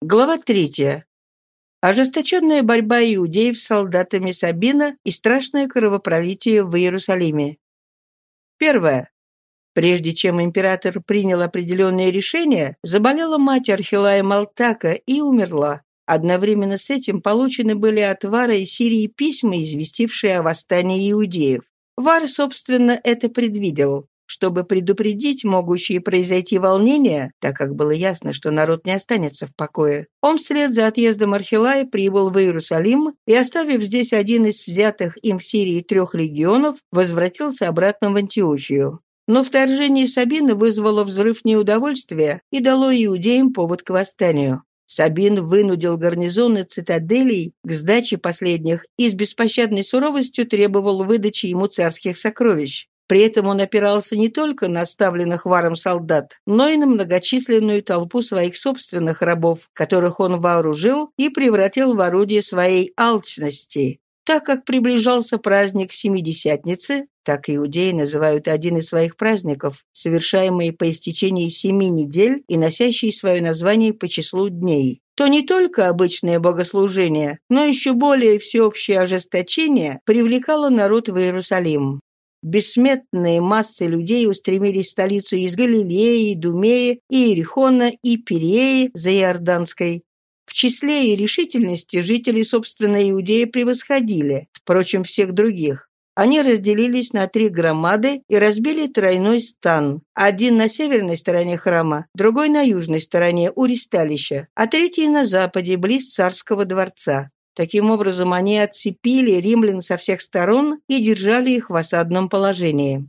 Глава третья. Ожесточенная борьба иудеев с солдатами Сабина и страшное кровопролитие в Иерусалиме. Первое. Прежде чем император принял определенные решения, заболела мать Архилая Малтака и умерла. Одновременно с этим получены были от Вара и Сирии письма, известившие о восстании иудеев. Вар, собственно, это предвидел чтобы предупредить могущие произойти волнения, так как было ясно, что народ не останется в покое. Он вслед за отъездом Архилая прибыл в Иерусалим и, оставив здесь один из взятых им в Сирии трех легионов, возвратился обратно в Антиохию. Но вторжение Сабины вызвало взрыв неудовольствия и дало иудеям повод к восстанию. Сабин вынудил гарнизоны цитаделей к сдаче последних и с беспощадной суровостью требовал выдачи ему царских сокровищ. При этом он опирался не только на оставленных варом солдат, но и на многочисленную толпу своих собственных рабов, которых он вооружил и превратил в орудие своей алчности. Так как приближался праздник Семидесятницы, так иудеи называют один из своих праздников, совершаемый по истечении семи недель и носящий свое название по числу дней, то не только обычное богослужение, но еще более всеобщее ожесточение привлекало народ в Иерусалим. Бессметные массы людей устремились в столицу из Галилеи, Думеи, Иерихона и Переи за Иорданской. В числе и решительности жители, собственно, Иудеи превосходили, впрочем, всех других. Они разделились на три громады и разбили тройной стан. Один на северной стороне храма, другой на южной стороне у ристалища, а третий на западе, близ царского дворца. Таким образом, они отцепили римлян со всех сторон и держали их в осадном положении.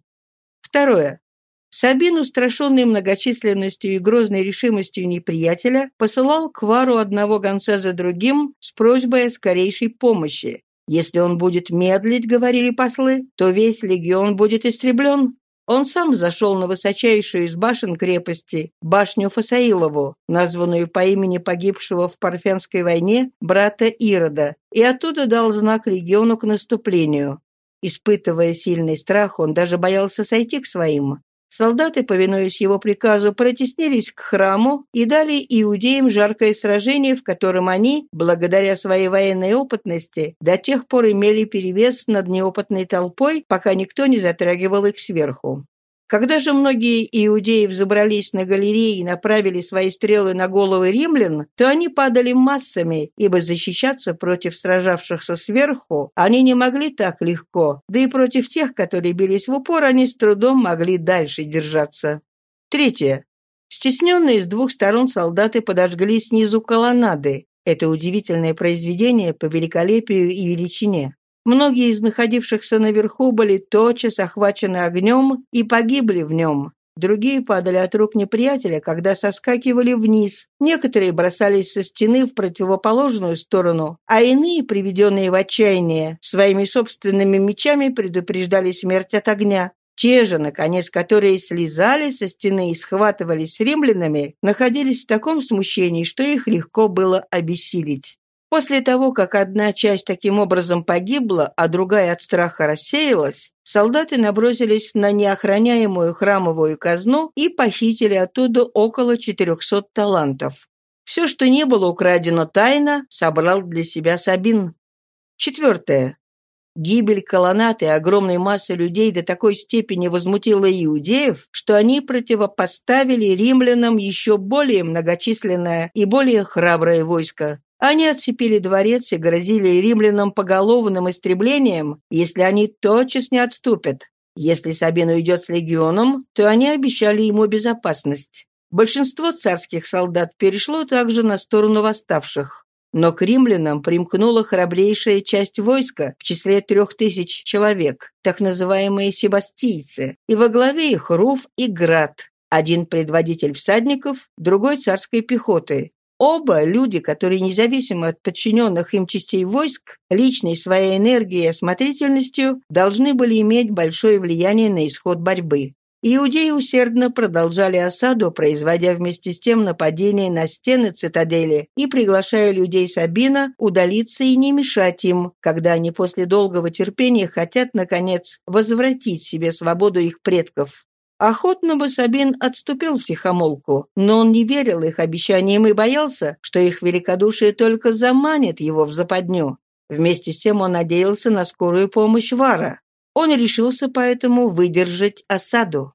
Второе. Сабин, устрашенный многочисленностью и грозной решимостью неприятеля, посылал к Вару одного гонца за другим с просьбой о скорейшей помощи. Если он будет медлить, говорили послы, то весь легион будет истреблен. Он сам зашел на высочайшую из башен крепости, башню Фасаилову, названную по имени погибшего в Парфянской войне брата Ирода, и оттуда дал знак легиону к наступлению. Испытывая сильный страх, он даже боялся сойти к своим. Солдаты, повинуясь его приказу, протеснились к храму и дали иудеям жаркое сражение, в котором они, благодаря своей военной опытности, до тех пор имели перевес над неопытной толпой, пока никто не затрагивал их сверху. Когда же многие иудеи взобрались на галереи и направили свои стрелы на головы римлян, то они падали массами, ибо защищаться против сражавшихся сверху они не могли так легко, да и против тех, которые бились в упор, они с трудом могли дальше держаться. Третье. Стесненные с двух сторон солдаты подожгли снизу колоннады. Это удивительное произведение по великолепию и величине. Многие из находившихся наверху были тотчас охвачены огнем и погибли в нем. Другие падали от рук неприятеля, когда соскакивали вниз. Некоторые бросались со стены в противоположную сторону, а иные, приведенные в отчаяние, своими собственными мечами предупреждали смерть от огня. Те же, наконец, которые слезали со стены и схватывались с римлянами, находились в таком смущении, что их легко было обессилить. После того, как одна часть таким образом погибла, а другая от страха рассеялась, солдаты набросились на неохраняемую храмовую казну и похитили оттуда около 400 талантов. Все, что не было украдено тайно, собрал для себя Сабин. Четвертое. Гибель колоннад и огромной массы людей до такой степени возмутила иудеев, что они противопоставили римлянам еще более многочисленное и более храброе войско. Они отцепили дворец и грозили римлянам поголовным истреблением, если они тотчас не отступят. Если Сабин уйдет с легионом, то они обещали ему безопасность. Большинство царских солдат перешло также на сторону восставших. Но к римлянам примкнула храбрейшая часть войска в числе трех тысяч человек, так называемые себастийцы, и во главе их Руф и Град, один предводитель всадников, другой царской пехоты, Оба люди, которые независимо от подчиненных им частей войск, личной своей энергией и осмотрительностью должны были иметь большое влияние на исход борьбы. Иудеи усердно продолжали осаду, производя вместе с тем нападения на стены цитадели и приглашая людей Сабина удалиться и не мешать им, когда они после долгого терпения хотят, наконец, возвратить себе свободу их предков. Охотно бы Сабин отступил в тихомолку, но он не верил их обещаниям и боялся, что их великодушие только заманит его в западню. Вместе с тем он надеялся на скорую помощь Вара. Он решился поэтому выдержать осаду.